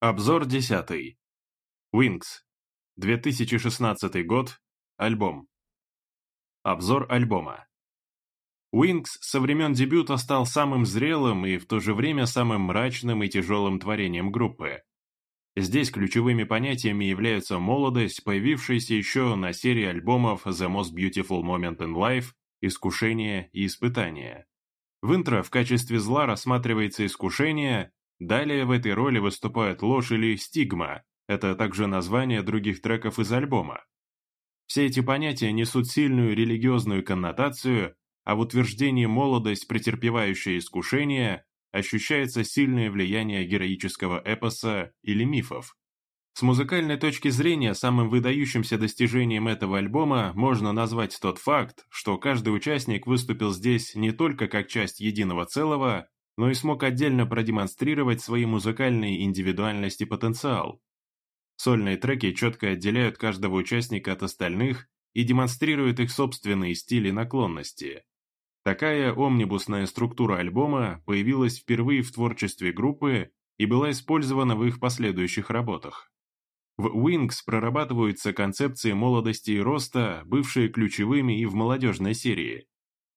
Обзор десятый. Wings. 2016 год. Альбом. Обзор альбома. Wings со времен дебюта стал самым зрелым и в то же время самым мрачным и тяжелым творением группы. Здесь ключевыми понятиями являются молодость, появившаяся еще на серии альбомов The Most Beautiful Moment in Life, Искушение и Испытание. В интро в качестве зла рассматривается искушение, Далее в этой роли выступают Ложь или Стигма, это также название других треков из альбома. Все эти понятия несут сильную религиозную коннотацию, а в утверждении «молодость, претерпевающая искушение» ощущается сильное влияние героического эпоса или мифов. С музыкальной точки зрения самым выдающимся достижением этого альбома можно назвать тот факт, что каждый участник выступил здесь не только как часть единого целого, но и смог отдельно продемонстрировать свои музыкальные индивидуальности и потенциал. Сольные треки четко отделяют каждого участника от остальных и демонстрируют их собственные стили и наклонности. Такая омнибусная структура альбома появилась впервые в творчестве группы и была использована в их последующих работах. В Wings прорабатываются концепции молодости и роста, бывшие ключевыми и в молодежной серии,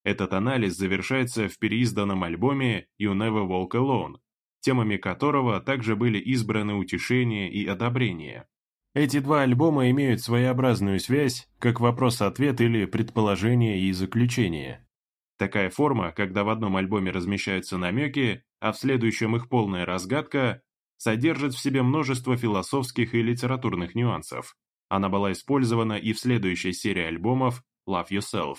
этот анализ завершается в переизданном альбоме «You Never Walk Alone», темами которого также были избраны утешение и одобрение. Эти два альбома имеют своеобразную связь, как вопрос-ответ или предположение и заключение. Такая форма, когда в одном альбоме размещаются намеки, а в следующем их полная разгадка, содержит в себе множество философских и литературных нюансов. Она была использована и в следующей серии альбомов «Love Yourself»,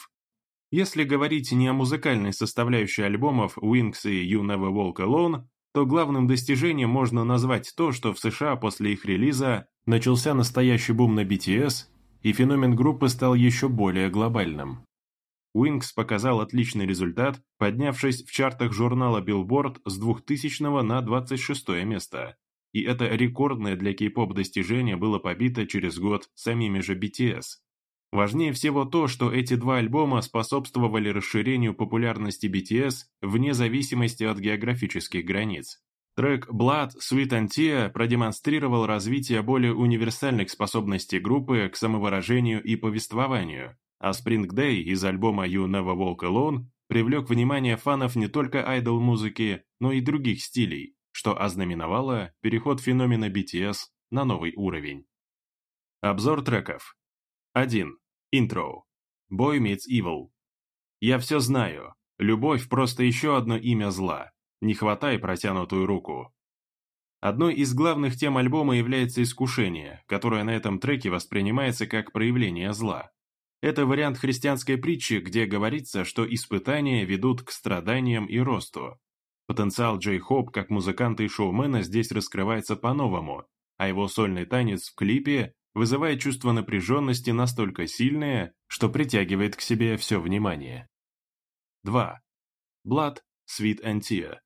если говорить не о музыкальной составляющей альбомов Wings и You Never Walk Alone, то главным достижением можно назвать то, что в США после их релиза начался настоящий бум на BTS, и феномен группы стал еще более глобальным. Wings показал отличный результат, поднявшись в чартах журнала Billboard с 2000 на 26 место. И это рекордное для кей-поп достижение было побито через год самими же BTS. Важнее всего то, что эти два альбома способствовали расширению популярности BTS вне зависимости от географических границ. Трек Blood Sweet and Tea продемонстрировал развитие более универсальных способностей группы к самовыражению и повествованию, а Spring Day из альбома You Never Walk Alone привлек внимание фанов не только айдол-музыки, но и других стилей, что ознаменовало переход феномена BTS на новый уровень. Обзор треков. 1. Интро. Boy Meets Evil. Я все знаю. Любовь просто еще одно имя зла. Не хватай протянутую руку. Одной из главных тем альбома является искушение, которое на этом треке воспринимается как проявление зла. Это вариант христианской притчи, где говорится, что испытания ведут к страданиям и росту. Потенциал Джей Хоп как музыканта и шоумена здесь раскрывается по-новому, а его сольный танец в клипе вызывая чувство напряженности настолько сильное, что притягивает к себе все внимание. 2. Блад, Свит Антия.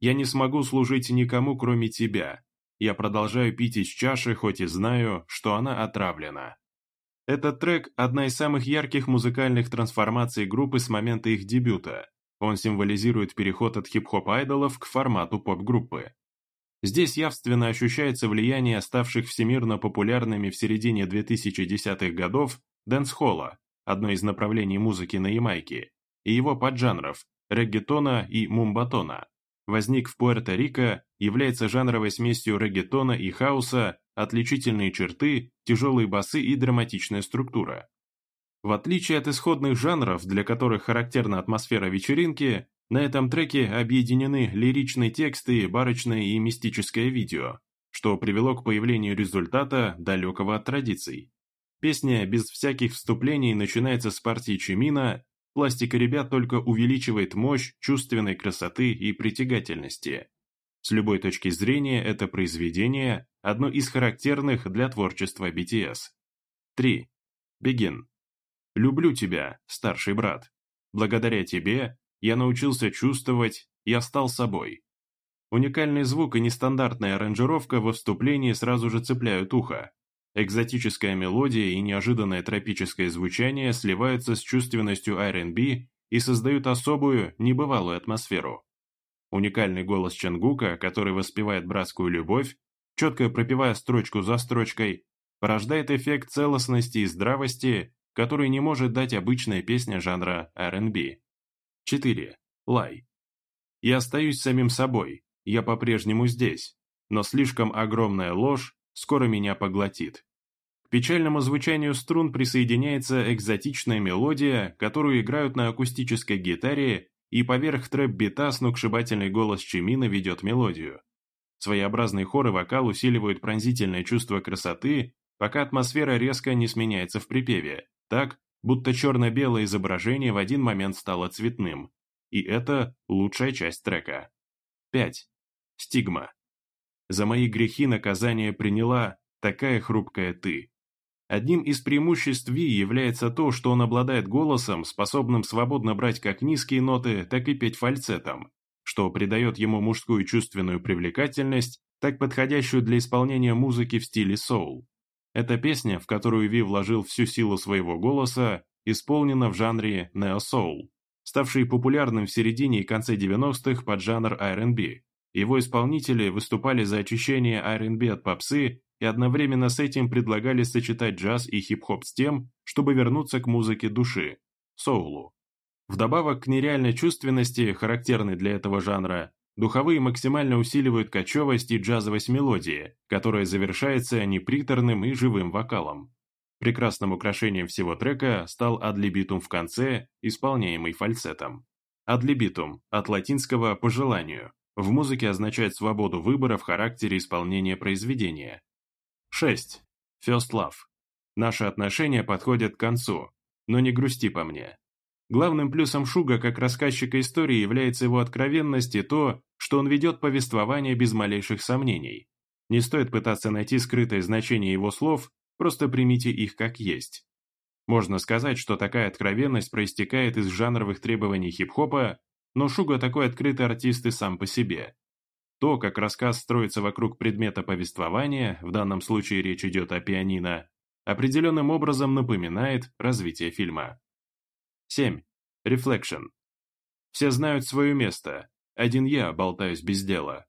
Я не смогу служить никому, кроме тебя. Я продолжаю пить из чаши, хоть и знаю, что она отравлена. Этот трек – одна из самых ярких музыкальных трансформаций группы с момента их дебюта. Он символизирует переход от хип-хоп-айдолов к формату поп-группы. Здесь явственно ощущается влияние ставших всемирно популярными в середине 2010-х годов дэнс-холла, одно из направлений музыки на Ямайке, и его поджанров – реггетона и мумбатона. Возник в Пуэрто-Рико, является жанровой смесью реггетона и хауса, отличительные черты, тяжелые басы и драматичная структура. В отличие от исходных жанров, для которых характерна атмосфера вечеринки, на этом треке объединены лиричный текст и барочное и мистическое видео, что привело к появлению результата, далекого от традиций. Песня без всяких вступлений начинается с партии Чимина, пластика ребят только увеличивает мощь чувственной красоты и притягательности. С любой точки зрения это произведение – одно из характерных для творчества BTS. 3. Begin. «Люблю тебя, старший брат. Благодаря тебе я научился чувствовать, я стал собой. Уникальный звук и нестандартная аранжировка во вступлении сразу же цепляют ухо. Экзотическая мелодия и неожиданное тропическое звучание сливаются с чувственностью R&B и создают особую, небывалую атмосферу. Уникальный голос Чангука, который воспевает братскую любовь, четко пропевая строчку за строчкой, порождает эффект целостности и здравости, который не может дать обычная песня жанра R&B четыре. Лай. Я остаюсь самим собой, я по-прежнему здесь, но слишком огромная ложь скоро меня поглотит. К печальному звучанию струн присоединяется экзотичная мелодия, которую играют на акустической гитаре, и поверх трэп-бита сногсшибательный голос Чимина ведет мелодию. Своеобразный хор и вокал усиливают пронзительное чувство красоты, пока атмосфера резко не сменяется в припеве, так, будто черно-белое изображение в один момент стало цветным, и это лучшая часть трека. 5. Стигма. За мои грехи наказание приняла такая хрупкая ты. Одним из преимуществ Ви является то, что он обладает голосом, способным свободно брать как низкие ноты, так и петь фальцетом, что придает ему мужскую чувственную привлекательность, так подходящую для исполнения музыки в стиле соул. Эта песня, в которую Ви вложил всю силу своего голоса, исполнена в жанре нео-соул, ставший популярным в середине и конце 90-х под жанр R&B. Его исполнители выступали за очищение R&B от попсы и одновременно с этим предлагали сочетать джаз и хип-хоп с тем, чтобы вернуться к музыке души – соулу. Вдобавок к нереальной чувственности, характерной для этого жанра, Духовые максимально усиливают кочевость и джазовость мелодии, которая завершается неприторным и живым вокалом. Прекрасным украшением всего трека стал адлибитум в конце, исполняемый фальцетом. Адлибитум, от латинского «по желанию», в музыке означает свободу выбора в характере исполнения произведения. 6. First Love. Наши отношения подходят к концу, но не грусти по мне. Главным плюсом Шуга как рассказчика истории является его откровенность и то, что он ведет повествование без малейших сомнений. Не стоит пытаться найти скрытое значение его слов, просто примите их как есть. Можно сказать, что такая откровенность проистекает из жанровых требований хип-хопа, но Шуга такой открытый артист и сам по себе. То, как рассказ строится вокруг предмета повествования, в данном случае речь идет о пианино, определенным образом напоминает развитие фильма. 7. Reflection. Все знают свое место, один я болтаюсь без дела.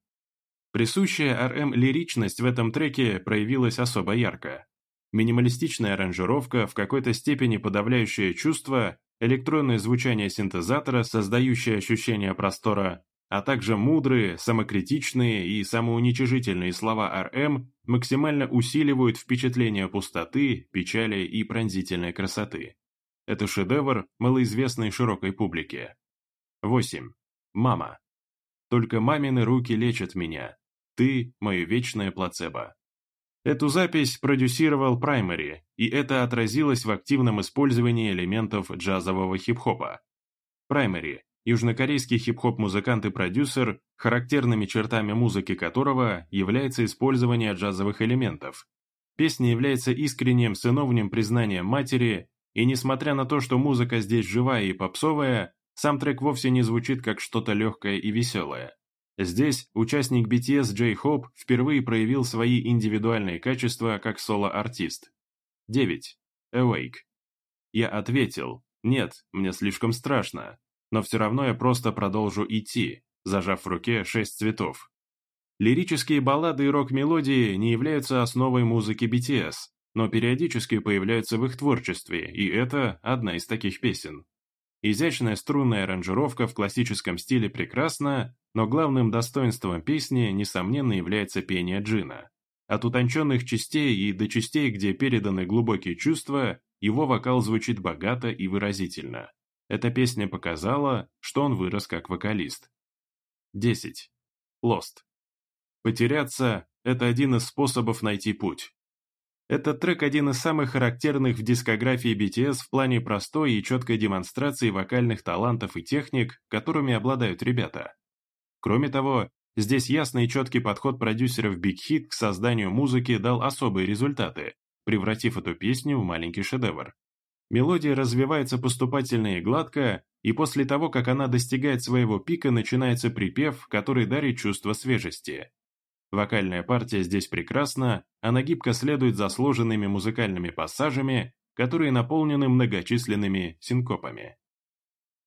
Присущая РМ лиричность в этом треке проявилась особо ярко. Минималистичная аранжировка, в какой-то степени подавляющее чувство, электронное звучание синтезатора, создающее ощущение простора, а также мудрые, самокритичные и самоуничижительные слова РМ максимально усиливают впечатление пустоты, печали и пронзительной красоты. Это шедевр малоизвестной широкой публике. 8. Мама. Только мамины руки лечат меня. Ты – мое вечное плацебо. Эту запись продюсировал Праймари, и это отразилось в активном использовании элементов джазового хип-хопа. Праймари – южнокорейский хип-хоп-музыкант и продюсер, характерными чертами музыки которого является использование джазовых элементов. Песня является искренним сыновним признанием матери и несмотря на то, что музыка здесь живая и попсовая, сам трек вовсе не звучит как что-то легкое и веселое. Здесь участник BTS Джей Хоп впервые проявил свои индивидуальные качества как соло-артист. 9. Awake. Я ответил, нет, мне слишком страшно, но все равно я просто продолжу идти, зажав в руке шесть цветов. Лирические баллады и рок-мелодии не являются основой музыки BTS, но периодически появляются в их творчестве, и это одна из таких песен. Изящная струнная аранжировка в классическом стиле прекрасна, но главным достоинством песни, несомненно, является пение джина. От утонченных частей и до частей, где переданы глубокие чувства, его вокал звучит богато и выразительно. Эта песня показала, что он вырос как вокалист. 10. Lost. Потеряться – это один из способов найти путь. Этот трек один из самых характерных в дискографии BTS в плане простой и четкой демонстрации вокальных талантов и техник, которыми обладают ребята. Кроме того, здесь ясный и четкий подход продюсеров Big Hit к созданию музыки дал особые результаты, превратив эту песню в маленький шедевр. Мелодия развивается поступательно и гладко, и после того, как она достигает своего пика, начинается припев, который дарит чувство свежести. Вокальная партия здесь прекрасна, а она гибко следует заслуженными музыкальными пассажами, которые наполнены многочисленными синкопами.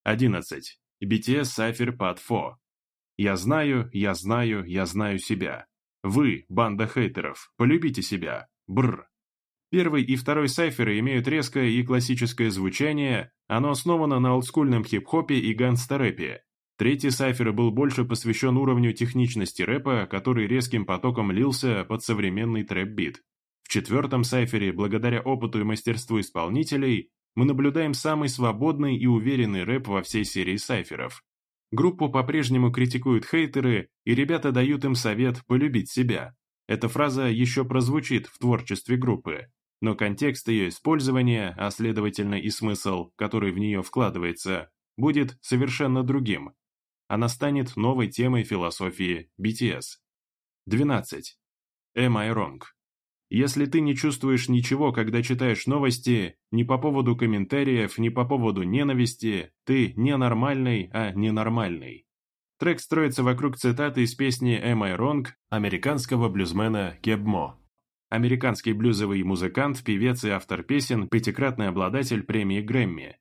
11. BTS Cypher Part 4. «Я знаю, я знаю, я знаю себя. Вы, банда хейтеров, полюбите себя. Бррр». Первый и второй сайферы имеют резкое и классическое звучание, оно основано на олдскульном хип-хопе и гангстарэпе, Третий Сайфера был больше посвящен уровню техничности рэпа, который резким потоком лился под современный трэп-бит. В четвертом Сайфере, благодаря опыту и мастерству исполнителей, мы наблюдаем самый свободный и уверенный рэп во всей серии Сайферов. Группу по-прежнему критикуют хейтеры, и ребята дают им совет полюбить себя. Эта фраза еще прозвучит в творчестве группы, но контекст ее использования, а следовательно и смысл, который в нее вкладывается, будет совершенно другим, а она станет новой темой философии BTS. 12. Am I wrong? Если ты не чувствуешь ничего, когда читаешь новости, ни по поводу комментариев, ни по поводу ненависти, ты не нормальный, а ненормальный. Трек строится вокруг цитаты из песни «Am I Wrong» американского блюзмена Кебмо. Американский блюзовый музыкант, певец и автор песен, пятикратный обладатель премии Грэмми.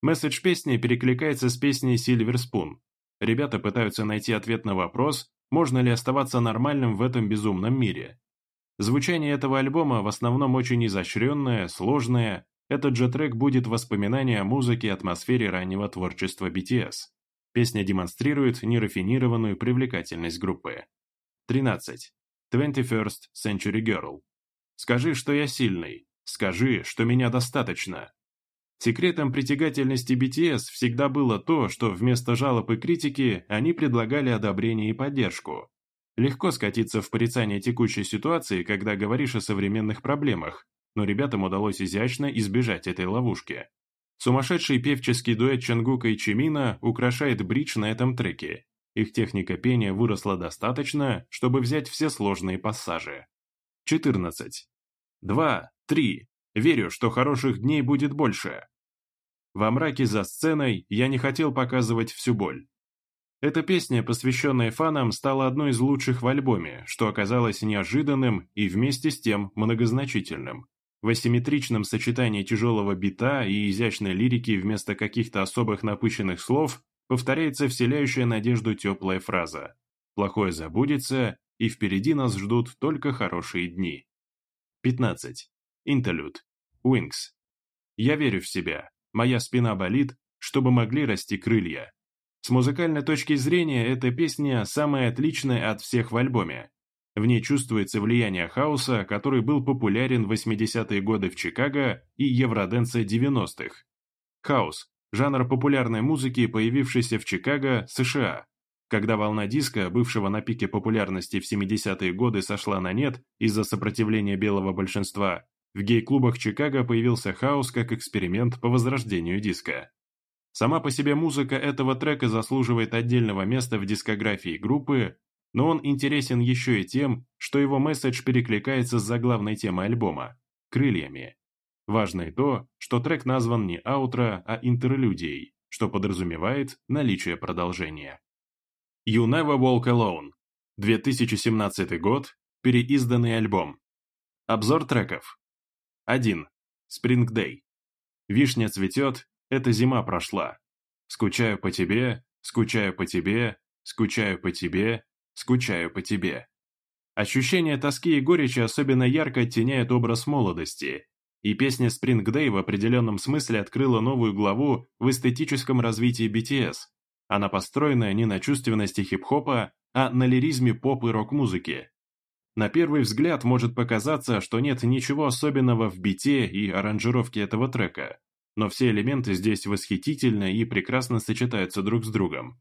Месседж песни перекликается с песней Сильверспун. Ребята пытаются найти ответ на вопрос, можно ли оставаться нормальным в этом безумном мире. Звучание этого альбома в основном очень изощренное, сложное. Этот же трек будет воспоминание о музыке и атмосфере раннего творчества BTS. Песня демонстрирует нерафинированную привлекательность группы. 13. 21st Century Girl. Скажи, что я сильный. Скажи, что меня достаточно. Секретом притягательности BTS всегда было то, что вместо жалоб и критики они предлагали одобрение и поддержку. Легко скатиться в порицание текущей ситуации, когда говоришь о современных проблемах, но ребятам удалось изящно избежать этой ловушки. Сумасшедший певческий дуэт Чангука и Чимина украшает бридж на этом треке. Их техника пения выросла достаточно, чтобы взять все сложные пассажи. 14. 2, 3, Верю, что хороших дней будет больше. Во мраке за сценой я не хотел показывать всю боль. Эта песня, посвященная фанам, стала одной из лучших в альбоме, что оказалось неожиданным и вместе с тем многозначительным. В асимметричном сочетании тяжелого бита и изящной лирики вместо каких-то особых напыщенных слов повторяется вселяющая надежду теплая фраза «Плохое забудется, и впереди нас ждут только хорошие дни». 15. Интерлюд. Уинкс. Я верю в себя. Моя спина болит, чтобы могли расти крылья. С музыкальной точки зрения эта песня самая отличная от всех в альбоме. В ней чувствуется влияние хаоса, который был популярен в 80-е годы в Чикаго и евроденса 90-х. Хаос – жанр популярной музыки, появившийся в Чикаго, США, когда волна диска, бывшего на пике популярности в 70-е годы, сошла на нет из-за сопротивления белого большинства, в гей-клубах Чикаго появился хаос как эксперимент по возрождению диска. Сама по себе музыка этого трека заслуживает отдельного места в дискографии группы, но он интересен еще и тем, что его месседж перекликается с заглавной темой альбома – крыльями. Важно и то, что трек назван не аутро, а интерлюдией, что подразумевает наличие продолжения. You Never Walk Alone, 2017 год, переизданный альбом. Обзор треков. 1. Спрингдей. Вишня цветет, эта зима прошла. Скучаю по тебе, скучаю по тебе, скучаю по тебе, скучаю по тебе. Ощущение тоски и горечи особенно ярко оттеняет образ молодости, и песня Spring Day в определенном смысле открыла новую главу в эстетическом развитии BTS. Она построена не на чувственности хип-хопа, а на лиризме поп и рок-музыки. На первый взгляд может показаться, что нет ничего особенного в бите и аранжировке этого трека, но все элементы здесь восхитительны и прекрасно сочетаются друг с другом.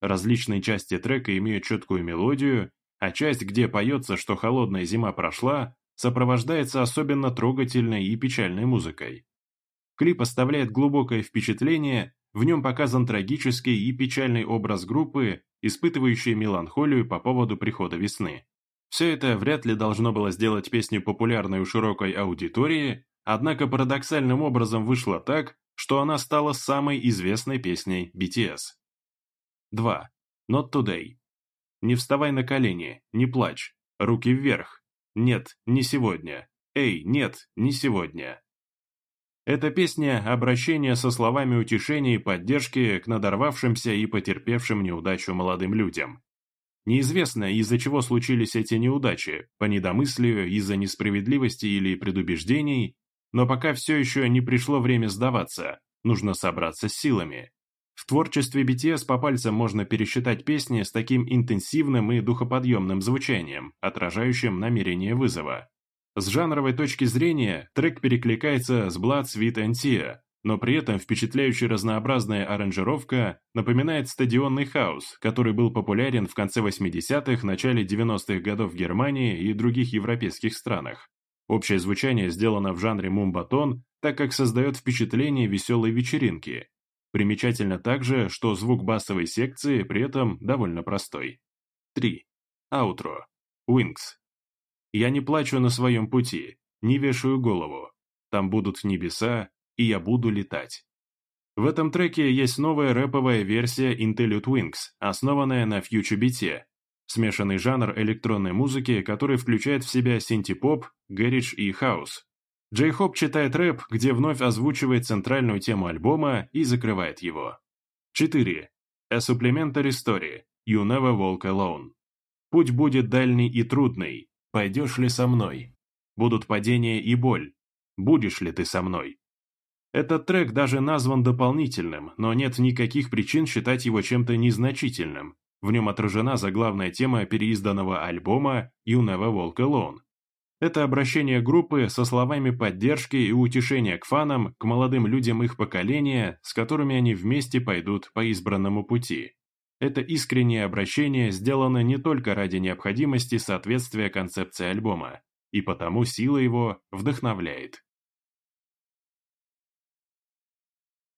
Различные части трека имеют четкую мелодию, а часть, где поется, что холодная зима прошла, сопровождается особенно трогательной и печальной музыкой. Клип оставляет глубокое впечатление, в нем показан трагический и печальный образ группы, испытывающей меланхолию по поводу прихода весны. Все это вряд ли должно было сделать песню популярной у широкой аудитории, однако парадоксальным образом вышло так, что она стала самой известной песней BTS. 2. Not Today. Не вставай на колени, не плачь, руки вверх. Нет, не сегодня. Эй, нет, не сегодня. Эта песня – обращение со словами утешения и поддержки к надорвавшимся и потерпевшим неудачу молодым людям. Неизвестно, из-за чего случились эти неудачи, по недомыслию, из-за несправедливости или предубеждений, но пока все еще не пришло время сдаваться, нужно собраться с силами. В творчестве BTS по пальцам можно пересчитать песни с таким интенсивным и духоподъемным звучанием, отражающим намерение вызова. С жанровой точки зрения трек перекликается с Blood, Sweet and Tear, но при этом впечатляюще разнообразная аранжировка напоминает стадионный хаос, который был популярен в конце 80-х, начале 90-х годов в Германии и других европейских странах. Общее звучание сделано в жанре мумбатон, так как создает впечатление веселой вечеринки. Примечательно также, что звук басовой секции при этом довольно простой. 3. Outro. Wings. Я не плачу на своем пути, не вешаю голову. Там будут небеса, и я буду летать. В этом треке есть новая рэповая версия Interlude Wings, основанная на future beat е, смешанный жанр электронной музыки, который включает в себя синтепоп, гэридж и хаус. Джей-Хоуп читает рэп, где вновь озвучивает центральную тему альбома и закрывает его. 4. A Supplementary Story You Never Walk Alone Путь будет дальний и трудный. Пойдешь ли со мной? Будут падения и боль. Будешь ли ты со мной? Этот трек даже назван дополнительным, но нет никаких причин считать его чем-то незначительным. В нем отражена заглавная тема переизданного альбома «Юного Волка Лон». Это обращение группы со словами поддержки и утешения к фанам, к молодым людям их поколения, с которыми они вместе пойдут по избранному пути. Это искреннее обращение сделано не только ради необходимости соответствия концепции альбома, и потому сила его вдохновляет.